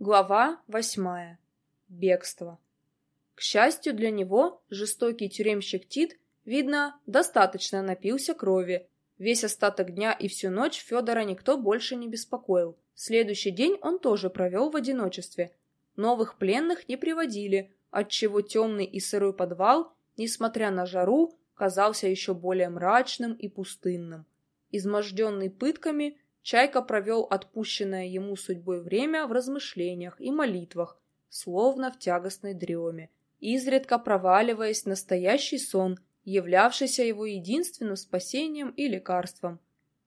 Глава восьмая. Бегство. К счастью для него, жестокий тюремщик Тит, видно, достаточно напился крови. Весь остаток дня и всю ночь Федора никто больше не беспокоил. Следующий день он тоже провел в одиночестве. Новых пленных не приводили, отчего темный и сырой подвал, несмотря на жару, казался еще более мрачным и пустынным. Изможденный пытками, Чайка провел отпущенное ему судьбой время в размышлениях и молитвах, словно в тягостной дреме, изредка проваливаясь в настоящий сон, являвшийся его единственным спасением и лекарством.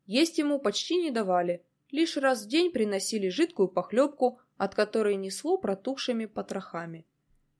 Есть ему почти не давали, лишь раз в день приносили жидкую похлебку, от которой несло протухшими потрохами.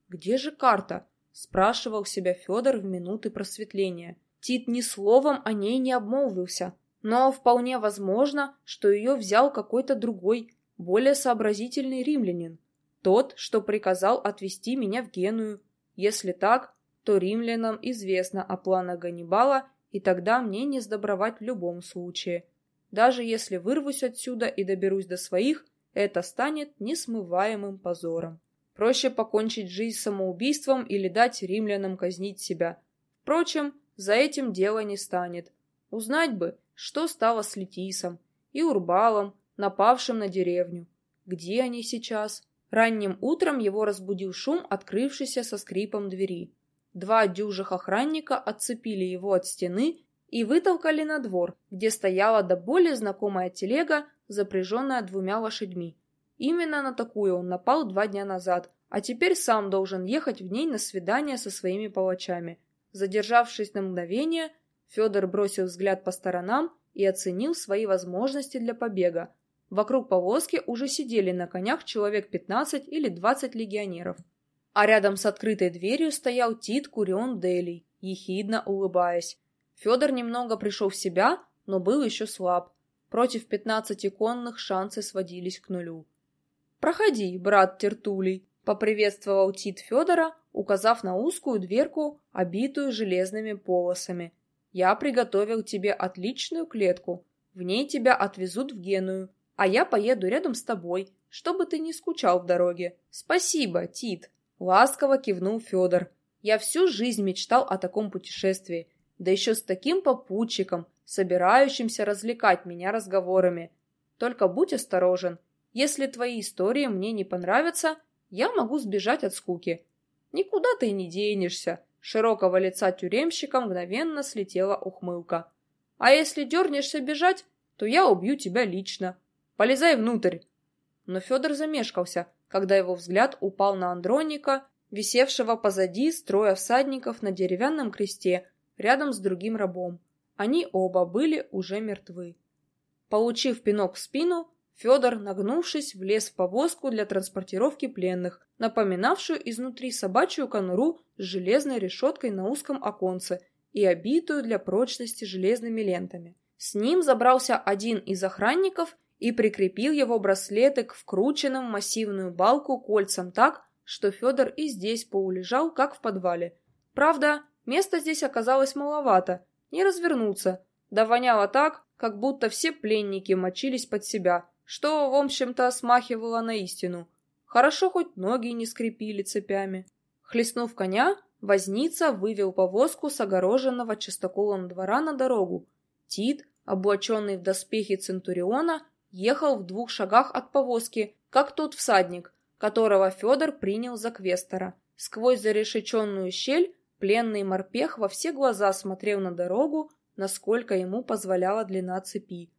«Где же карта?» – спрашивал себя Федор в минуты просветления. Тит ни словом о ней не обмолвился, но вполне возможно, что ее взял какой-то другой, более сообразительный римлянин. Тот, что приказал отвезти меня в Геную. Если так, то римлянам известно о планах Ганнибала, и тогда мне не сдобровать в любом случае. Даже если вырвусь отсюда и доберусь до своих, это станет несмываемым позором. Проще покончить жизнь самоубийством или дать римлянам казнить себя. Впрочем, за этим дело не станет. Узнать бы, что стало с Летисом и Урбалом, напавшим на деревню. Где они сейчас? Ранним утром его разбудил шум, открывшийся со скрипом двери. Два дюжих охранника отцепили его от стены и вытолкали на двор, где стояла до более знакомая телега, запряженная двумя лошадьми. Именно на такую он напал два дня назад, а теперь сам должен ехать в ней на свидание со своими палачами. Задержавшись на мгновение, Федор бросил взгляд по сторонам и оценил свои возможности для побега. Вокруг повозки уже сидели на конях человек 15 или 20 легионеров. А рядом с открытой дверью стоял Тит Курион Дели, ехидно улыбаясь. Федор немного пришел в себя, но был еще слаб. Против 15 конных шансы сводились к нулю. «Проходи, брат Тертулей», — поприветствовал Тит Федора, указав на узкую дверку, обитую железными полосами, я приготовил тебе отличную клетку. В ней тебя отвезут в Геную, а я поеду рядом с тобой, чтобы ты не скучал в дороге. Спасибо, Тит. Ласково кивнул Федор. Я всю жизнь мечтал о таком путешествии, да еще с таким попутчиком, собирающимся развлекать меня разговорами. Только будь осторожен. Если твои истории мне не понравятся, я могу сбежать от скуки. Никуда ты не денешься широкого лица тюремщика мгновенно слетела ухмылка. «А если дернешься бежать, то я убью тебя лично. Полезай внутрь!» Но Федор замешкался, когда его взгляд упал на Андроника, висевшего позади строя всадников на деревянном кресте, рядом с другим рабом. Они оба были уже мертвы. Получив пинок в спину, Федор, нагнувшись, влез в повозку для транспортировки пленных, напоминавшую изнутри собачью конуру с железной решеткой на узком оконце и обитую для прочности железными лентами. С ним забрался один из охранников и прикрепил его браслеты к вкрученным в массивную балку кольцам так, что Федор и здесь поулежал, как в подвале. Правда, места здесь оказалось маловато, не развернуться, да воняло так, как будто все пленники мочились под себя, что, в общем-то, смахивало на истину. Хорошо хоть ноги не скрепили цепями. Хлестнув коня, возница вывел повозку с огороженного частоколом двора на дорогу. Тит, облаченный в доспехи Центуриона, ехал в двух шагах от повозки, как тот всадник, которого Федор принял за квестора. Сквозь зарешеченную щель пленный морпех во все глаза смотрел на дорогу, насколько ему позволяла длина цепи.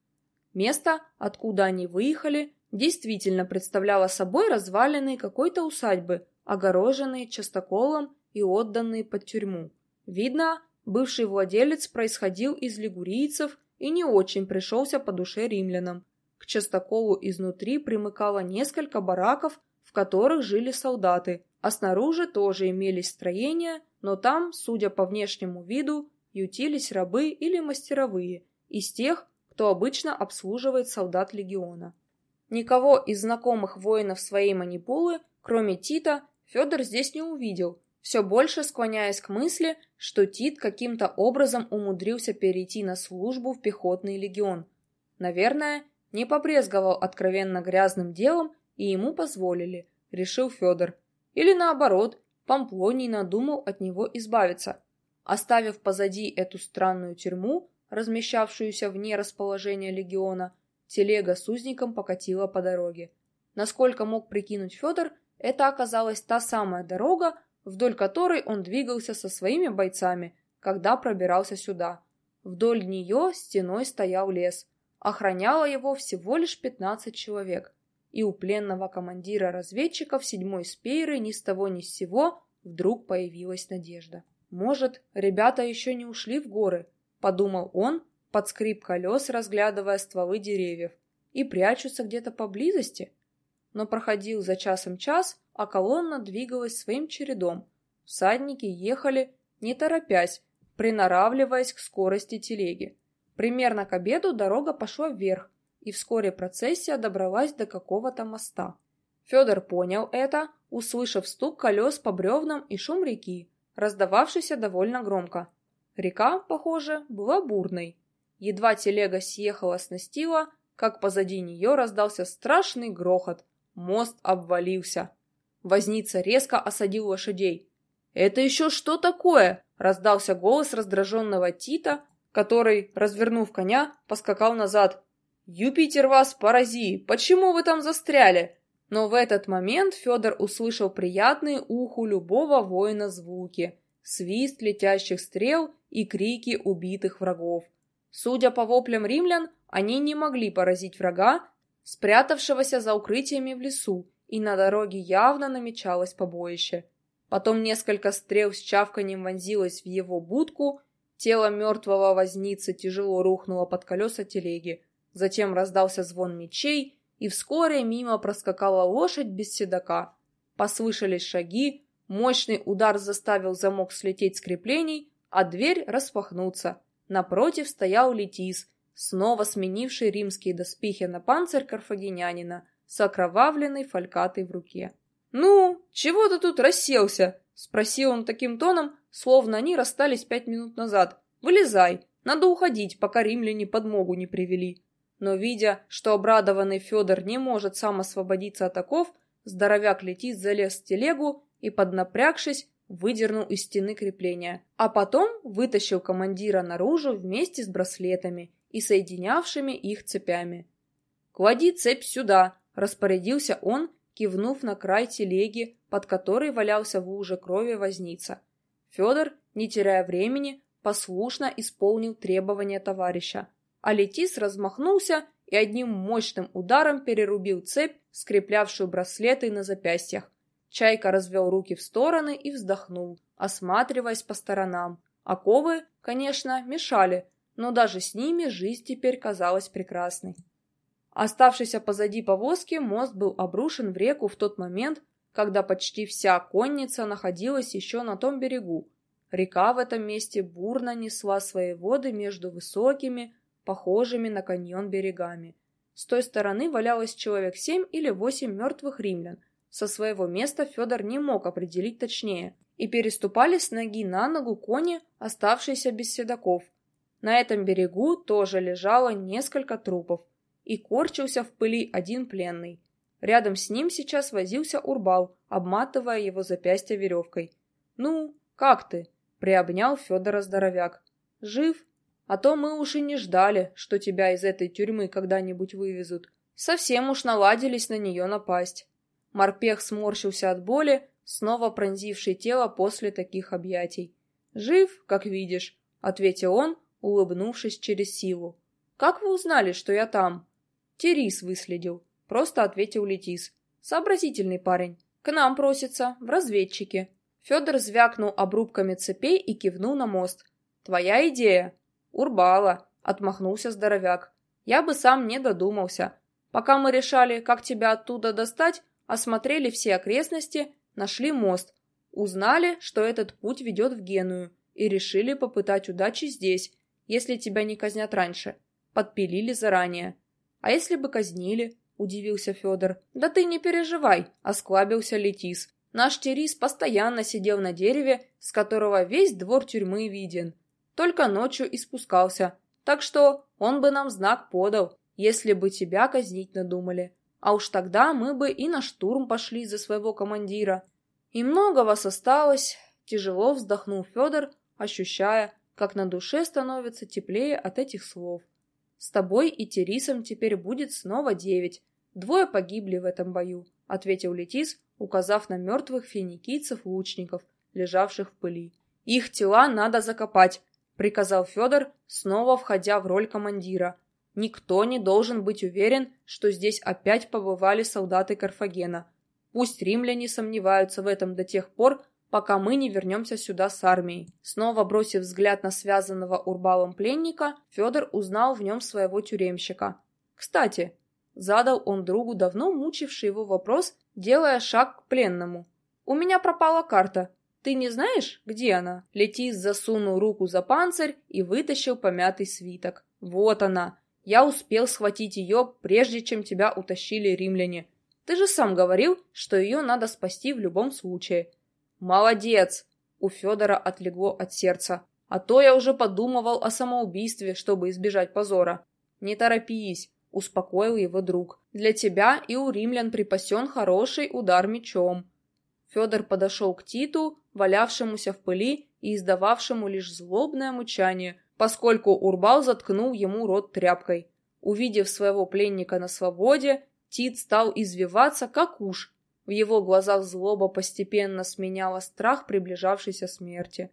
Место, откуда они выехали, действительно представляло собой развалины какой-то усадьбы, огороженные частоколом и отданные под тюрьму. Видно, бывший владелец происходил из лигурийцев и не очень пришелся по душе римлянам. К частоколу изнутри примыкало несколько бараков, в которых жили солдаты, а снаружи тоже имелись строения, но там, судя по внешнему виду, ютились рабы или мастеровые, из тех, кто обычно обслуживает солдат легиона. Никого из знакомых воинов своей манипулы, кроме Тита, Федор здесь не увидел, все больше склоняясь к мысли, что Тит каким-то образом умудрился перейти на службу в пехотный легион. Наверное, не побрезговал откровенно грязным делом и ему позволили, решил Федор. Или наоборот, Памплоний надумал от него избавиться. Оставив позади эту странную тюрьму, размещавшуюся вне расположения легиона, телега с узником покатила по дороге. Насколько мог прикинуть Федор, это оказалась та самая дорога, вдоль которой он двигался со своими бойцами, когда пробирался сюда. Вдоль нее стеной стоял лес. Охраняло его всего лишь 15 человек. И у пленного командира разведчиков седьмой спейры ни с того ни с сего вдруг появилась надежда. «Может, ребята еще не ушли в горы?» — подумал он, под скрип колес, разглядывая стволы деревьев, и прячутся где-то поблизости. Но проходил за часом час, а колонна двигалась своим чередом. Всадники ехали, не торопясь, приноравливаясь к скорости телеги. Примерно к обеду дорога пошла вверх, и вскоре процессия добралась до какого-то моста. Федор понял это, услышав стук колес по бревнам и шум реки, раздававшийся довольно громко. Река, похоже, была бурной. Едва телега съехала с настила, как позади нее раздался страшный грохот. Мост обвалился. Возница резко осадил лошадей. «Это еще что такое?» — раздался голос раздраженного Тита, который, развернув коня, поскакал назад. «Юпитер вас порази! Почему вы там застряли?» Но в этот момент Федор услышал приятные уху любого воина звуки — свист летящих стрел и крики убитых врагов. Судя по воплям римлян, они не могли поразить врага, спрятавшегося за укрытиями в лесу, и на дороге явно намечалось побоище. Потом несколько стрел с чавканием вонзилось в его будку, тело мертвого возницы тяжело рухнуло под колеса телеги, затем раздался звон мечей, и вскоре мимо проскакала лошадь без седока. Послышались шаги, мощный удар заставил замок слететь с креплений, а дверь распахнуться. Напротив стоял Летис, снова сменивший римские доспехи на панцирь карфагенянина, с окровавленной фалькатой в руке. «Ну, чего ты тут расселся?» — спросил он таким тоном, словно они расстались пять минут назад. «Вылезай, надо уходить, пока римляне подмогу не привели». Но, видя, что обрадованный Федор не может сам освободиться от оков, здоровяк летит залез в телегу и, поднапрягшись, выдернул из стены крепления, а потом вытащил командира наружу вместе с браслетами и соединявшими их цепями. «Клади цепь сюда!» – распорядился он, кивнув на край телеги, под которой валялся в луже крови возница. Федор, не теряя времени, послушно исполнил требования товарища, а Летис размахнулся и одним мощным ударом перерубил цепь, скреплявшую браслеты на запястьях. Чайка развел руки в стороны и вздохнул, осматриваясь по сторонам. Оковы, конечно, мешали, но даже с ними жизнь теперь казалась прекрасной. Оставшийся позади повозки, мост был обрушен в реку в тот момент, когда почти вся конница находилась еще на том берегу. Река в этом месте бурно несла свои воды между высокими, похожими на каньон берегами. С той стороны валялось человек семь или восемь мертвых римлян, со своего места Федор не мог определить точнее, и переступали с ноги на ногу кони, оставшиеся без седаков. На этом берегу тоже лежало несколько трупов, и корчился в пыли один пленный. Рядом с ним сейчас возился Урбал, обматывая его запястье веревкой. «Ну, как ты?» — приобнял Федора здоровяк. «Жив? А то мы уж и не ждали, что тебя из этой тюрьмы когда-нибудь вывезут. Совсем уж наладились на нее напасть. Морпех сморщился от боли, снова пронзившей тело после таких объятий. «Жив, как видишь», — ответил он, улыбнувшись через силу. «Как вы узнали, что я там?» «Терис выследил», — просто ответил Летис. «Сообразительный парень. К нам просится, в разведчике». Федор звякнул обрубками цепей и кивнул на мост. «Твоя идея?» «Урбала», — отмахнулся здоровяк. «Я бы сам не додумался. Пока мы решали, как тебя оттуда достать, осмотрели все окрестности, нашли мост, узнали, что этот путь ведет в Геную, и решили попытать удачи здесь, если тебя не казнят раньше. Подпилили заранее. А если бы казнили? Удивился Федор. Да ты не переживай, осклабился Летис. Наш Терис постоянно сидел на дереве, с которого весь двор тюрьмы виден. Только ночью и спускался. Так что он бы нам знак подал, если бы тебя казнить надумали. А уж тогда мы бы и на штурм пошли за своего командира. И много вас осталось, тяжело вздохнул Федор, ощущая, как на душе становится теплее от этих слов. С тобой и Терисом теперь будет снова девять. Двое погибли в этом бою, ответил Летис, указав на мертвых финикийцев-лучников, лежавших в пыли. Их тела надо закопать, приказал Федор, снова входя в роль командира. Никто не должен быть уверен, что здесь опять побывали солдаты Карфагена. Пусть римляне сомневаются в этом до тех пор, пока мы не вернемся сюда с армией. Снова бросив взгляд на связанного Урбалом пленника, Федор узнал в нем своего тюремщика. Кстати, задал он другу давно мучивший его вопрос, делая шаг к пленному. «У меня пропала карта. Ты не знаешь, где она?» Летис засунул руку за панцирь и вытащил помятый свиток. «Вот она. Я успел схватить ее, прежде чем тебя утащили римляне. Ты же сам говорил, что ее надо спасти в любом случае. Молодец! У Федора отлегло от сердца. А то я уже подумывал о самоубийстве, чтобы избежать позора. Не торопись, успокоил его друг. Для тебя и у римлян припасен хороший удар мечом. Федор подошел к Титу, валявшемуся в пыли и издававшему лишь злобное мучание, поскольку Урбал заткнул ему рот тряпкой. Увидев своего пленника на свободе, Тит стал извиваться, как уж. В его глазах злоба постепенно сменяла страх приближавшейся смерти.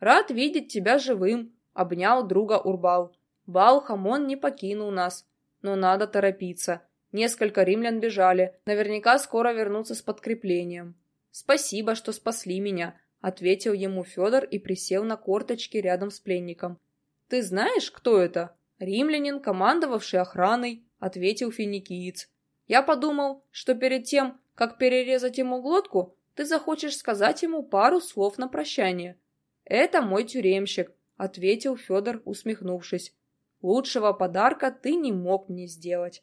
«Рад видеть тебя живым», — обнял друга Урбал. «Бал-Хамон не покинул нас, но надо торопиться. Несколько римлян бежали, наверняка скоро вернутся с подкреплением». «Спасибо, что спасли меня», — ответил ему Федор и присел на корточки рядом с пленником. «Ты знаешь, кто это?» «Римлянин, командовавший охраной», — ответил финикиец. Я подумал, что перед тем, как перерезать ему глотку, ты захочешь сказать ему пару слов на прощание. Это мой тюремщик, ответил Федор, усмехнувшись. Лучшего подарка ты не мог мне сделать.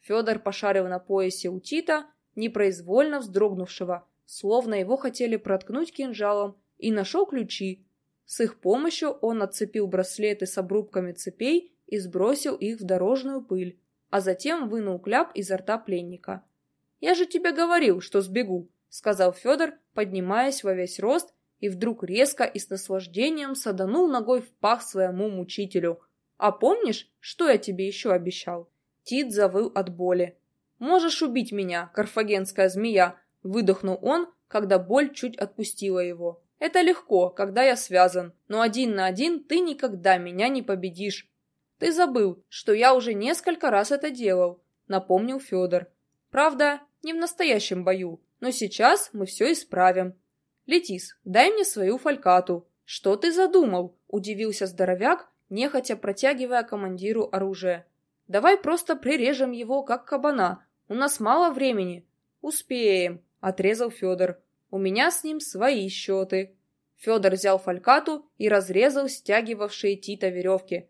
Федор пошарил на поясе у Тита, непроизвольно вздрогнувшего, словно его хотели проткнуть кинжалом, и нашел ключи. С их помощью он отцепил браслеты с обрубками цепей и сбросил их в дорожную пыль а затем вынул кляп изо рта пленника. «Я же тебе говорил, что сбегу», — сказал Федор, поднимаясь во весь рост, и вдруг резко и с наслаждением саданул ногой в пах своему мучителю. «А помнишь, что я тебе еще обещал?» Тит завыл от боли. «Можешь убить меня, карфагенская змея!» — выдохнул он, когда боль чуть отпустила его. «Это легко, когда я связан, но один на один ты никогда меня не победишь. «Ты забыл, что я уже несколько раз это делал», — напомнил Федор. «Правда, не в настоящем бою, но сейчас мы все исправим. Летис, дай мне свою фалькату». «Что ты задумал?» — удивился здоровяк, нехотя протягивая командиру оружие. «Давай просто прирежем его, как кабана. У нас мало времени». «Успеем», — отрезал Федор. «У меня с ним свои счеты». Федор взял фалькату и разрезал стягивавшие Тита веревки.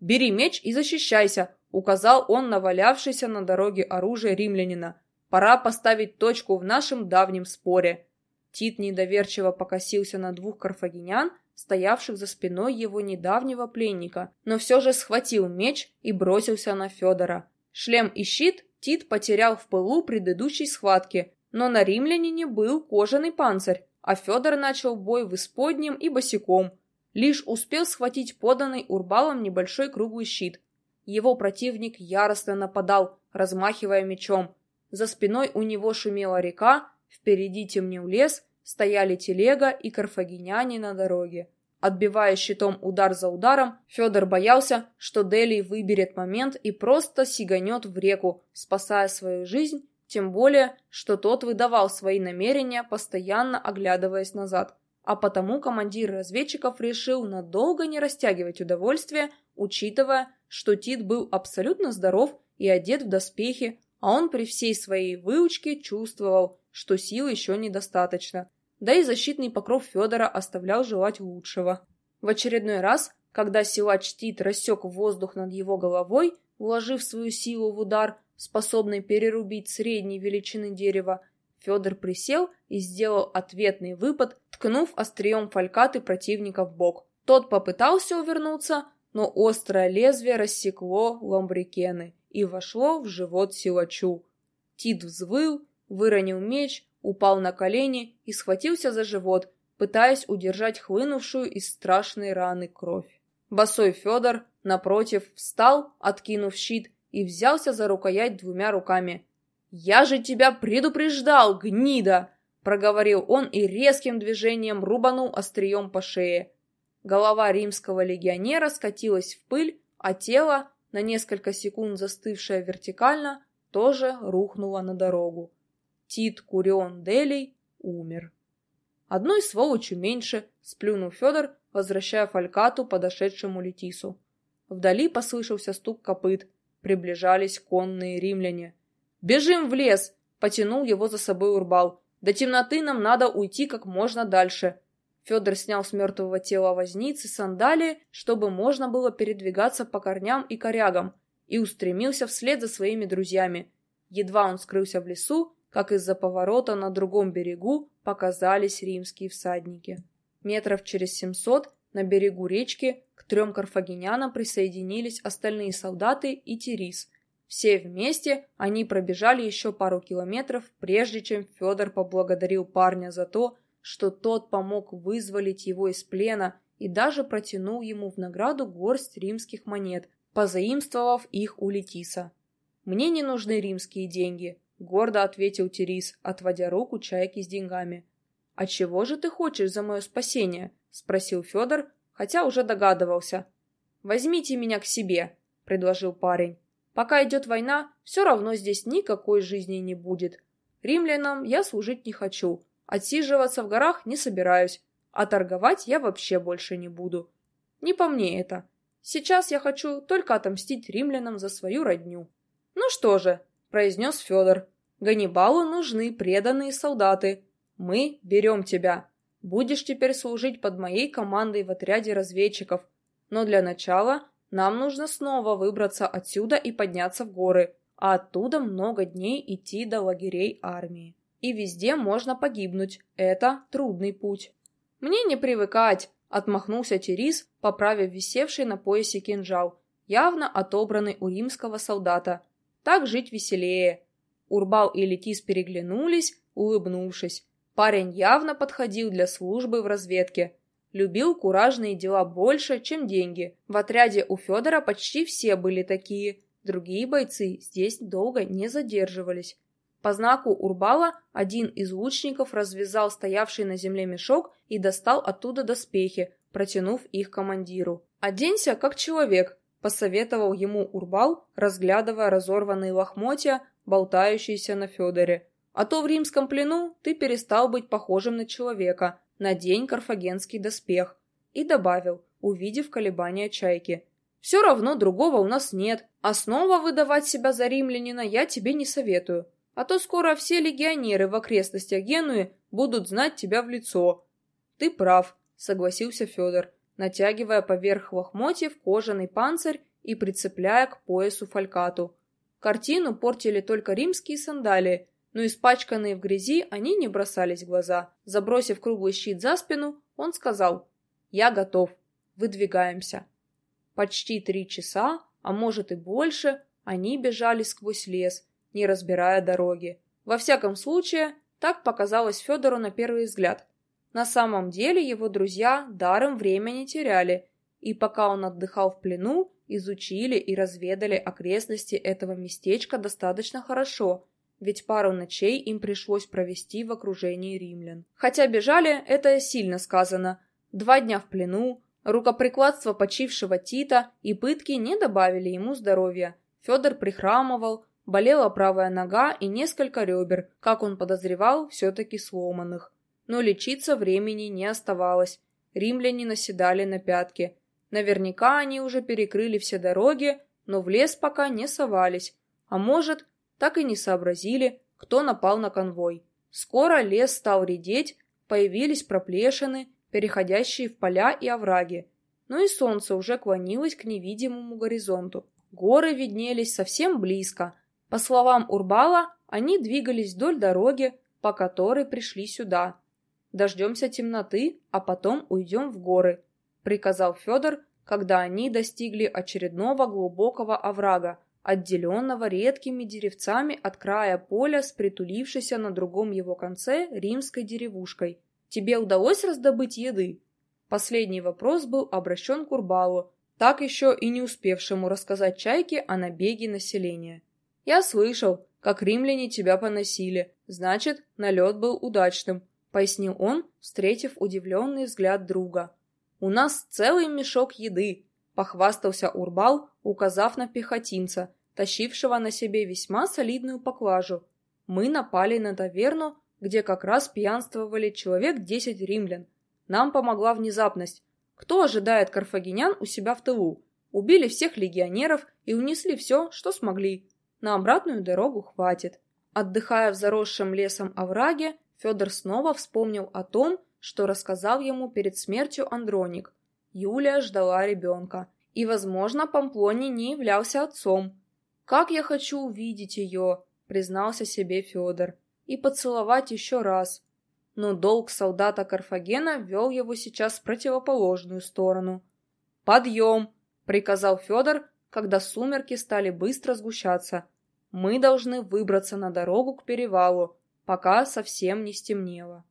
«Бери меч и защищайся», — указал он на валявшееся на дороге оружие римлянина. «Пора поставить точку в нашем давнем споре». Тит недоверчиво покосился на двух карфагенян, стоявших за спиной его недавнего пленника, но все же схватил меч и бросился на Федора. Шлем и щит Тит потерял в пылу предыдущей схватки, но на римлянине был кожаный панцирь, а Федор начал бой в исподнем и босиком, лишь успел схватить поданный Урбалом небольшой круглый щит. Его противник яростно нападал, размахивая мечом. За спиной у него шумела река, впереди темнел лес, стояли телега и карфагеняне на дороге. Отбивая щитом удар за ударом, Федор боялся, что Дели выберет момент и просто сиганет в реку, спасая свою жизнь, тем более, что тот выдавал свои намерения, постоянно оглядываясь назад а потому командир разведчиков решил надолго не растягивать удовольствие, учитывая, что Тит был абсолютно здоров и одет в доспехи, а он при всей своей выучке чувствовал, что сил еще недостаточно. Да и защитный покров Федора оставлял желать лучшего. В очередной раз, когда силач Тит рассек воздух над его головой, вложив свою силу в удар, способный перерубить средней величины дерева, Федор присел и сделал ответный выпад, ткнув острием фалькаты противника в бок. Тот попытался увернуться, но острое лезвие рассекло ламбрикены и вошло в живот силачу. Тит взвыл, выронил меч, упал на колени и схватился за живот, пытаясь удержать хлынувшую из страшной раны кровь. Босой Федор, напротив, встал, откинув щит, и взялся за рукоять двумя руками. «Я же тебя предупреждал, гнида!» — проговорил он и резким движением рубанул острием по шее. Голова римского легионера скатилась в пыль, а тело, на несколько секунд застывшее вертикально, тоже рухнуло на дорогу. Тит Курион Делий умер. Одной сволочью меньше, сплюнул Федор, возвращая фалькату подошедшему Летису. Вдали послышался стук копыт. Приближались конные римляне. «Бежим в лес!» — потянул его за собой Урбал. «До темноты нам надо уйти как можно дальше». Федор снял с мертвого тела возницы сандалии, чтобы можно было передвигаться по корням и корягам, и устремился вслед за своими друзьями. Едва он скрылся в лесу, как из-за поворота на другом берегу показались римские всадники. Метров через семьсот на берегу речки к трем карфагенянам присоединились остальные солдаты и Терис. Все вместе они пробежали еще пару километров, прежде чем Федор поблагодарил парня за то, что тот помог вызволить его из плена и даже протянул ему в награду горсть римских монет, позаимствовав их у Летиса. «Мне не нужны римские деньги», — гордо ответил Терис, отводя руку чайки с деньгами. «А чего же ты хочешь за мое спасение?» — спросил Федор, хотя уже догадывался. «Возьмите меня к себе», — предложил парень. «Пока идет война, все равно здесь никакой жизни не будет. Римлянам я служить не хочу, отсиживаться в горах не собираюсь, а торговать я вообще больше не буду. Не по мне это. Сейчас я хочу только отомстить римлянам за свою родню». «Ну что же», — произнес Федор, — «Ганнибалу нужны преданные солдаты. Мы берем тебя. Будешь теперь служить под моей командой в отряде разведчиков. Но для начала нам нужно снова выбраться отсюда и подняться в горы, а оттуда много дней идти до лагерей армии. И везде можно погибнуть. Это трудный путь. Мне не привыкать, отмахнулся Терис, поправив висевший на поясе кинжал, явно отобранный у римского солдата. Так жить веселее. Урбал и Летис переглянулись, улыбнувшись. Парень явно подходил для службы в разведке. Любил куражные дела больше, чем деньги. В отряде у Федора почти все были такие. Другие бойцы здесь долго не задерживались. По знаку Урбала один из лучников развязал стоявший на земле мешок и достал оттуда доспехи, протянув их командиру. «Оденься, как человек», — посоветовал ему Урбал, разглядывая разорванные лохмотья, болтающиеся на Федоре. А то в римском плену ты перестал быть похожим на человека. Надень карфагенский доспех. И добавил, увидев колебания чайки. Все равно другого у нас нет, а снова выдавать себя за римлянина я тебе не советую. А то скоро все легионеры в окрестностях Генуи будут знать тебя в лицо. Ты прав, согласился Федор, натягивая поверх лохмотьев кожаный панцирь и прицепляя к поясу фалькату. Картину портили только римские сандалии, но испачканные в грязи они не бросались в глаза. Забросив круглый щит за спину, он сказал «Я готов. Выдвигаемся». Почти три часа, а может и больше, они бежали сквозь лес, не разбирая дороги. Во всяком случае, так показалось Федору на первый взгляд. На самом деле его друзья даром времени теряли, и пока он отдыхал в плену, изучили и разведали окрестности этого местечка достаточно хорошо – ведь пару ночей им пришлось провести в окружении римлян. Хотя бежали, это сильно сказано. Два дня в плену, рукоприкладство почившего Тита и пытки не добавили ему здоровья. Федор прихрамывал, болела правая нога и несколько ребер, как он подозревал, все-таки сломанных. Но лечиться времени не оставалось. Римляне наседали на пятки. Наверняка они уже перекрыли все дороги, но в лес пока не совались. А может, так и не сообразили, кто напал на конвой. Скоро лес стал редеть, появились проплешины, переходящие в поля и овраги. Но и солнце уже клонилось к невидимому горизонту. Горы виднелись совсем близко. По словам Урбала, они двигались вдоль дороги, по которой пришли сюда. «Дождемся темноты, а потом уйдем в горы», — приказал Федор, когда они достигли очередного глубокого оврага, отделенного редкими деревцами от края поля с притулившейся на другом его конце римской деревушкой. «Тебе удалось раздобыть еды?» Последний вопрос был обращен к Урбалу, так еще и не успевшему рассказать Чайке о набеге населения. «Я слышал, как римляне тебя поносили, значит, налет был удачным», — пояснил он, встретив удивленный взгляд друга. «У нас целый мешок еды», — похвастался Урбал, указав на пехотинца, тащившего на себе весьма солидную поклажу. Мы напали на таверну, где как раз пьянствовали человек десять римлян. Нам помогла внезапность. Кто ожидает карфагенян у себя в тылу? Убили всех легионеров и унесли все, что смогли. На обратную дорогу хватит. Отдыхая в заросшем лесом овраге, Федор снова вспомнил о том, что рассказал ему перед смертью Андроник. Юлия ждала ребенка, и, возможно, Памплоний не являлся отцом. «Как я хочу увидеть ее!» — признался себе Федор. «И поцеловать еще раз!» Но долг солдата Карфагена вел его сейчас в противоположную сторону. «Подъем!» — приказал Федор, когда сумерки стали быстро сгущаться. «Мы должны выбраться на дорогу к перевалу, пока совсем не стемнело».